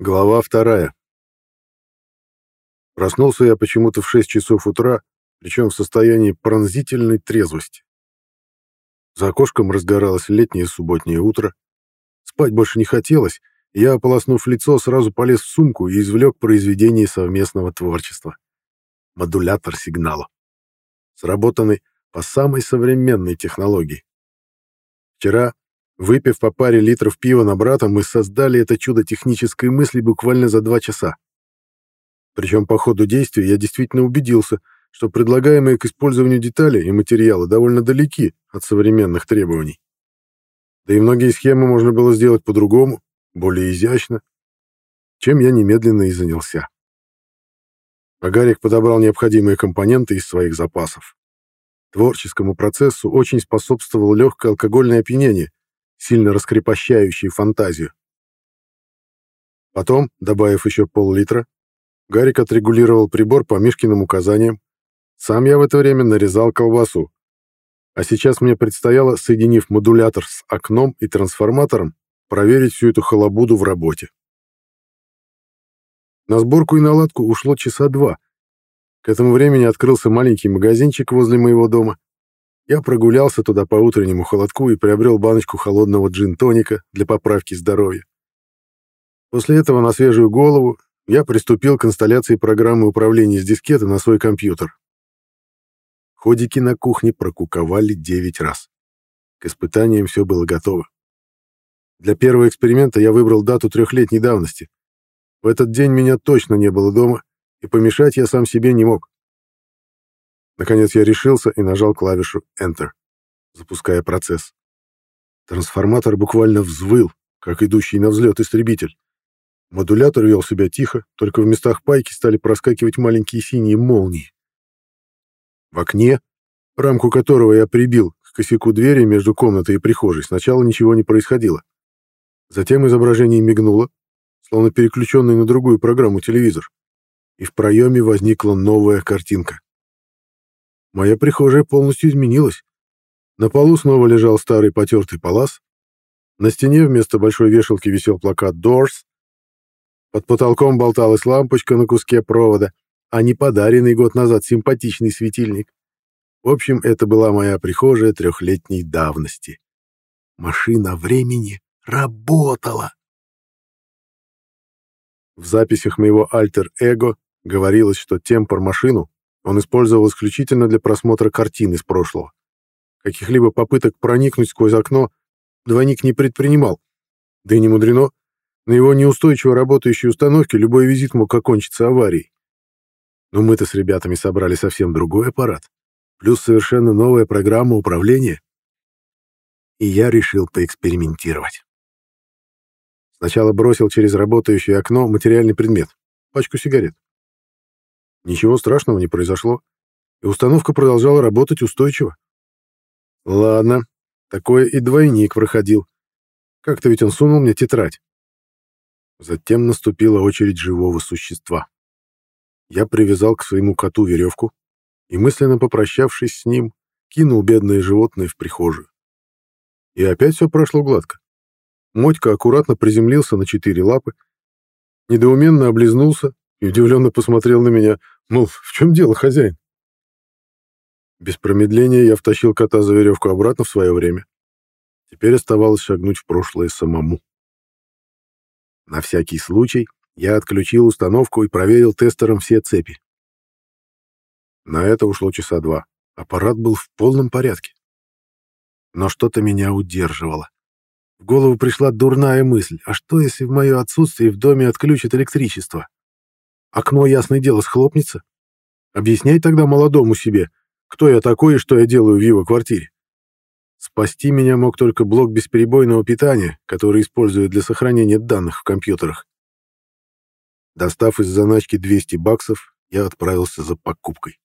Глава вторая. Проснулся я почему-то в 6 часов утра, причем в состоянии пронзительной трезвости. За окошком разгоралось летнее субботнее утро. Спать больше не хотелось, я, ополоснув лицо, сразу полез в сумку и извлек произведение совместного творчества. Модулятор сигнала. Сработанный по самой современной технологии. Вчера Выпив по паре литров пива на брата, мы создали это чудо технической мысли буквально за два часа. Причем по ходу действия я действительно убедился, что предлагаемые к использованию детали и материалы довольно далеки от современных требований. Да и многие схемы можно было сделать по-другому, более изящно, чем я немедленно и занялся. Агарик подобрал необходимые компоненты из своих запасов. Творческому процессу очень способствовало легкое алкогольное опьянение, сильно раскрепощающие фантазию. Потом, добавив еще пол-литра, Гарик отрегулировал прибор по Мишкиным указаниям. Сам я в это время нарезал колбасу. А сейчас мне предстояло, соединив модулятор с окном и трансформатором, проверить всю эту халабуду в работе. На сборку и наладку ушло часа два. К этому времени открылся маленький магазинчик возле моего дома, я прогулялся туда по утреннему холодку и приобрел баночку холодного джин-тоника для поправки здоровья. После этого на свежую голову я приступил к инсталляции программы управления с дискеты на свой компьютер. Ходики на кухне прокуковали 9 раз. К испытаниям все было готово. Для первого эксперимента я выбрал дату трехлетней давности. В этот день меня точно не было дома, и помешать я сам себе не мог. Наконец я решился и нажал клавишу Enter, запуская процесс. Трансформатор буквально взвыл, как идущий на взлет истребитель. Модулятор вел себя тихо, только в местах пайки стали проскакивать маленькие синие молнии. В окне, рамку которого я прибил к косяку двери между комнатой и прихожей, сначала ничего не происходило. Затем изображение мигнуло, словно переключенный на другую программу телевизор, и в проеме возникла новая картинка. Моя прихожая полностью изменилась. На полу снова лежал старый потертый палас. На стене вместо большой вешалки висел плакат «Doors». Под потолком болталась лампочка на куске провода, а не подаренный год назад симпатичный светильник. В общем, это была моя прихожая трехлетней давности. Машина времени работала. В записях моего альтер-эго говорилось, что темпор-машину он использовал исключительно для просмотра картин из прошлого. Каких-либо попыток проникнуть сквозь окно двойник не предпринимал. Да и не мудрено. На его неустойчиво работающей установке любой визит мог окончиться аварией. Но мы-то с ребятами собрали совсем другой аппарат. Плюс совершенно новая программа управления. И я решил поэкспериментировать. Сначала бросил через работающее окно материальный предмет — пачку сигарет. Ничего страшного не произошло, и установка продолжала работать устойчиво. Ладно, такое и двойник проходил. Как-то ведь он сунул мне тетрадь. Затем наступила очередь живого существа. Я привязал к своему коту веревку и, мысленно попрощавшись с ним, кинул бедное животное в прихожую. И опять все прошло гладко. Мотька аккуратно приземлился на четыре лапы, недоуменно облизнулся и удивленно посмотрел на меня, мол, в чем дело, хозяин? Без промедления я втащил кота за веревку обратно в свое время. Теперь оставалось шагнуть в прошлое самому. На всякий случай я отключил установку и проверил тестером все цепи. На это ушло часа два. Аппарат был в полном порядке. Но что-то меня удерживало. В голову пришла дурная мысль, а что, если в мое отсутствие в доме отключат электричество? Окно, ясное дело, схлопнется. Объясняй тогда молодому себе, кто я такой и что я делаю в его квартире. Спасти меня мог только блок бесперебойного питания, который используют для сохранения данных в компьютерах. Достав из заначки 200 баксов, я отправился за покупкой.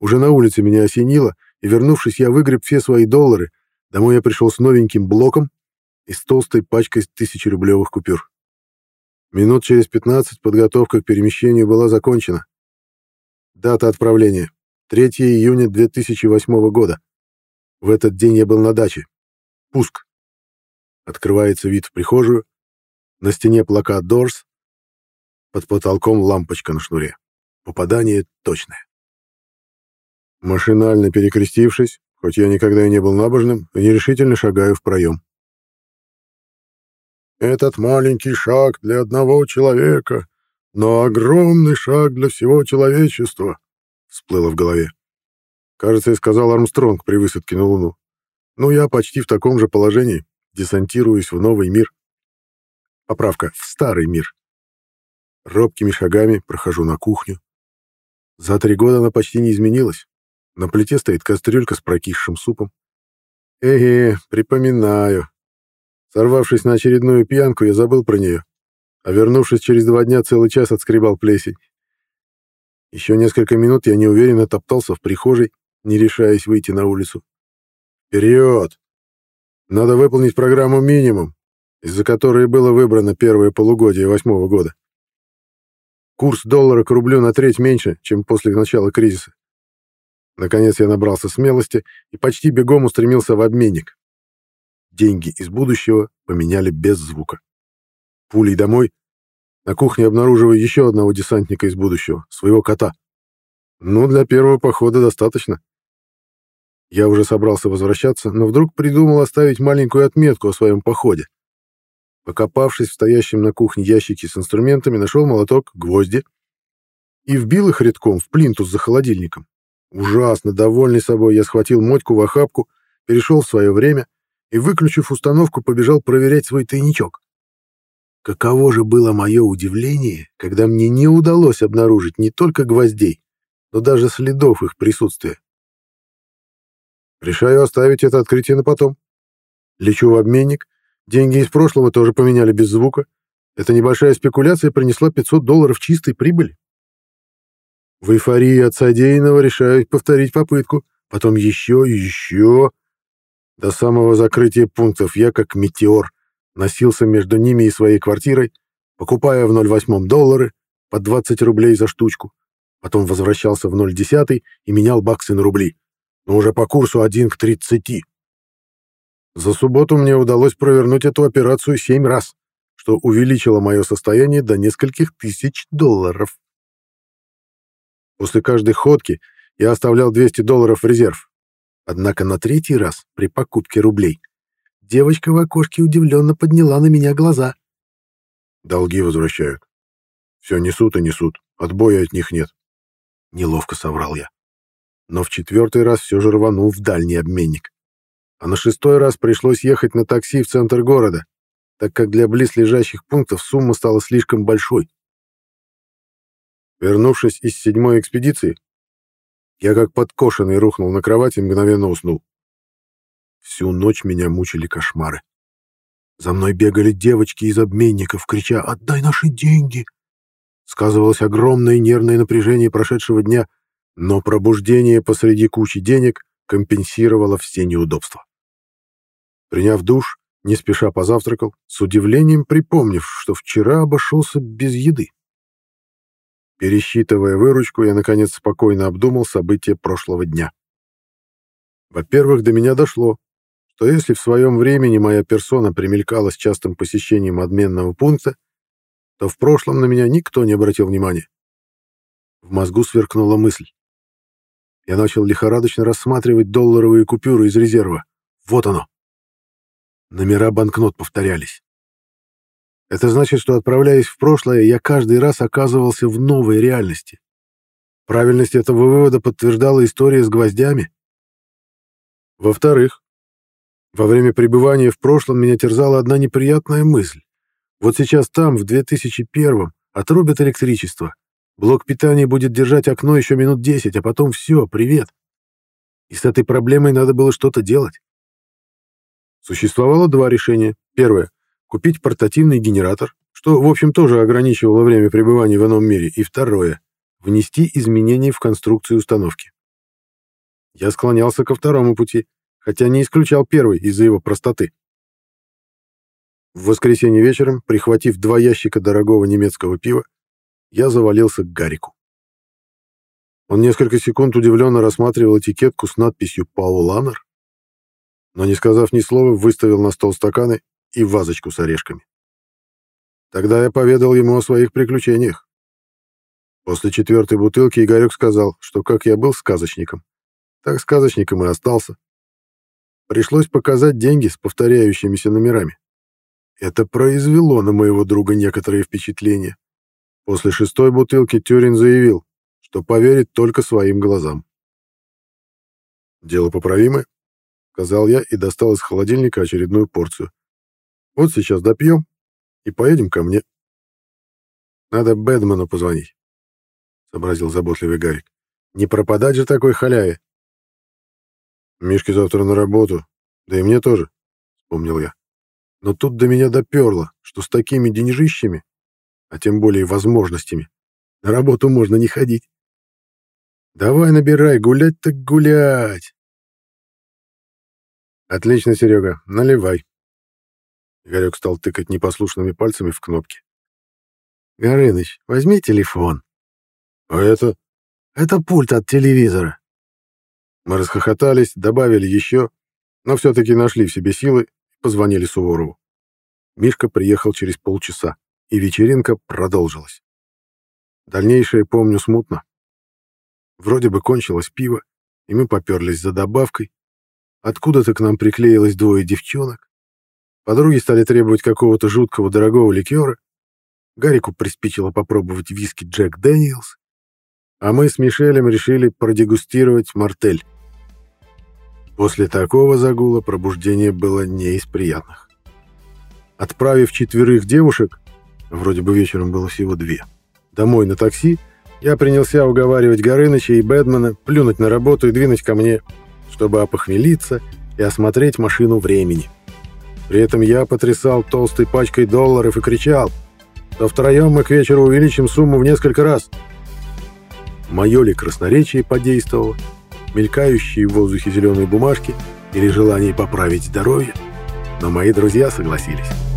Уже на улице меня осенило, и, вернувшись, я выгреб все свои доллары. Домой я пришел с новеньким блоком и с толстой пачкой тысячерублевых купюр. Минут через 15 подготовка к перемещению была закончена. Дата отправления. 3 июня 2008 года. В этот день я был на даче. Пуск. Открывается вид в прихожую. На стене плакат Дорс, под потолком лампочка на шнуре. Попадание точное. Машинально перекрестившись, хоть я никогда и не был набожным, нерешительно шагаю в проем. «Этот маленький шаг для одного человека, но огромный шаг для всего человечества», — всплыло в голове. Кажется, и сказал Армстронг при высадке на Луну. «Ну, я почти в таком же положении, десантируюсь в новый мир». Поправка, в старый мир. Робкими шагами прохожу на кухню. За три года она почти не изменилась. На плите стоит кастрюлька с прокисшим супом. Эге, припоминаю. Сорвавшись на очередную пьянку, я забыл про нее. А вернувшись через два дня, целый час отскребал плесень. Еще несколько минут я неуверенно топтался в прихожей, не решаясь выйти на улицу. Вперед! Надо выполнить программу «Минимум», из-за которой было выбрано первое полугодие восьмого года. Курс доллара к рублю на треть меньше, чем после начала кризиса. Наконец я набрался смелости и почти бегом устремился в обменник. Деньги из будущего поменяли без звука. Пулей домой. На кухне обнаруживаю еще одного десантника из будущего, своего кота. Ну, для первого похода достаточно. Я уже собрался возвращаться, но вдруг придумал оставить маленькую отметку о своем походе. Покопавшись в стоящем на кухне ящике с инструментами, нашел молоток, гвозди и вбил их редком в плинтус за холодильником. Ужасно довольный собой, я схватил мотьку в охапку, перешел в свое время и, выключив установку, побежал проверять свой тайничок. Каково же было мое удивление, когда мне не удалось обнаружить не только гвоздей, но даже следов их присутствия. Решаю оставить это открытие на потом. Лечу в обменник, деньги из прошлого тоже поменяли без звука. Эта небольшая спекуляция принесла 500 долларов чистой прибыли. В эйфории от содеянного решают повторить попытку, потом еще и еще. До самого закрытия пунктов я, как метеор, носился между ними и своей квартирой, покупая в 0,8 доллары по 20 рублей за штучку, потом возвращался в 0,10 и менял баксы на рубли, но уже по курсу 1 к 30. За субботу мне удалось провернуть эту операцию 7 раз, что увеличило мое состояние до нескольких тысяч долларов. После каждой ходки я оставлял 200 долларов в резерв. Однако на третий раз, при покупке рублей, девочка в окошке удивленно подняла на меня глаза. «Долги возвращают. Все несут и несут. Отбоя от них нет». Неловко соврал я. Но в четвертый раз все же рванул в дальний обменник. А на шестой раз пришлось ехать на такси в центр города, так как для близлежащих пунктов сумма стала слишком большой. Вернувшись из седьмой экспедиции, я как подкошенный рухнул на кровать и мгновенно уснул. Всю ночь меня мучили кошмары. За мной бегали девочки из обменников, крича «Отдай наши деньги!». Сказывалось огромное нервное напряжение прошедшего дня, но пробуждение посреди кучи денег компенсировало все неудобства. Приняв душ, не спеша позавтракал, с удивлением припомнив, что вчера обошелся без еды. Пересчитывая выручку, я, наконец, спокойно обдумал события прошлого дня. Во-первых, до меня дошло, что если в своем времени моя персона примелькалась частым посещением обменного пункта, то в прошлом на меня никто не обратил внимания. В мозгу сверкнула мысль. Я начал лихорадочно рассматривать долларовые купюры из резерва. Вот оно. Номера банкнот повторялись. Это значит, что, отправляясь в прошлое, я каждый раз оказывался в новой реальности. Правильность этого вывода подтверждала история с гвоздями. Во-вторых, во время пребывания в прошлом меня терзала одна неприятная мысль. Вот сейчас там, в 2001-м, отрубят электричество. Блок питания будет держать окно еще минут 10, а потом все, привет. И с этой проблемой надо было что-то делать. Существовало два решения. Первое купить портативный генератор, что, в общем, тоже ограничивало время пребывания в ином мире, и второе — внести изменения в конструкцию установки. Я склонялся ко второму пути, хотя не исключал первый из-за его простоты. В воскресенье вечером, прихватив два ящика дорогого немецкого пива, я завалился к Гарику. Он несколько секунд удивленно рассматривал этикетку с надписью «Пауланер», но, не сказав ни слова, выставил на стол стаканы и вазочку с орешками. Тогда я поведал ему о своих приключениях. После четвертой бутылки Игорек сказал, что как я был сказочником, так сказочником и остался. Пришлось показать деньги с повторяющимися номерами. Это произвело на моего друга некоторые впечатления. После шестой бутылки Тюрин заявил, что поверит только своим глазам. «Дело поправимое», — сказал я и достал из холодильника очередную порцию. «Вот сейчас допьем и поедем ко мне». «Надо Бэдману позвонить», — сообразил заботливый Гарик. «Не пропадать же такой халяве». «Мишке завтра на работу, да и мне тоже», — вспомнил я. Но тут до меня доперло, что с такими деньжищами, а тем более возможностями, на работу можно не ходить. Давай набирай, гулять так гулять. Отлично, Серега, наливай. Игорек стал тыкать непослушными пальцами в кнопки. Горыныч, возьми телефон. А это? Это пульт от телевизора. Мы расхохотались, добавили еще, но все-таки нашли в себе силы позвонили Суворову. Мишка приехал через полчаса, и вечеринка продолжилась. Дальнейшее помню смутно. Вроде бы кончилось пиво, и мы поперлись за добавкой. Откуда-то к нам приклеилось двое девчонок. Подруги стали требовать какого-то жуткого дорогого ликера. Гарику приспичило попробовать виски Джек Дэниелс. А мы с Мишелем решили продегустировать мартель. После такого загула пробуждение было не из приятных. Отправив четверых девушек, вроде бы вечером было всего две, домой на такси, я принялся уговаривать Горыныча и Бэдмана плюнуть на работу и двинуть ко мне, чтобы опохмелиться и осмотреть машину времени. При этом я потрясал толстой пачкой долларов и кричал, что втроем мы к вечеру увеличим сумму в несколько раз. Мое ли красноречие подействовало, мелькающие в воздухе зеленые бумажки или желание поправить здоровье, но мои друзья согласились.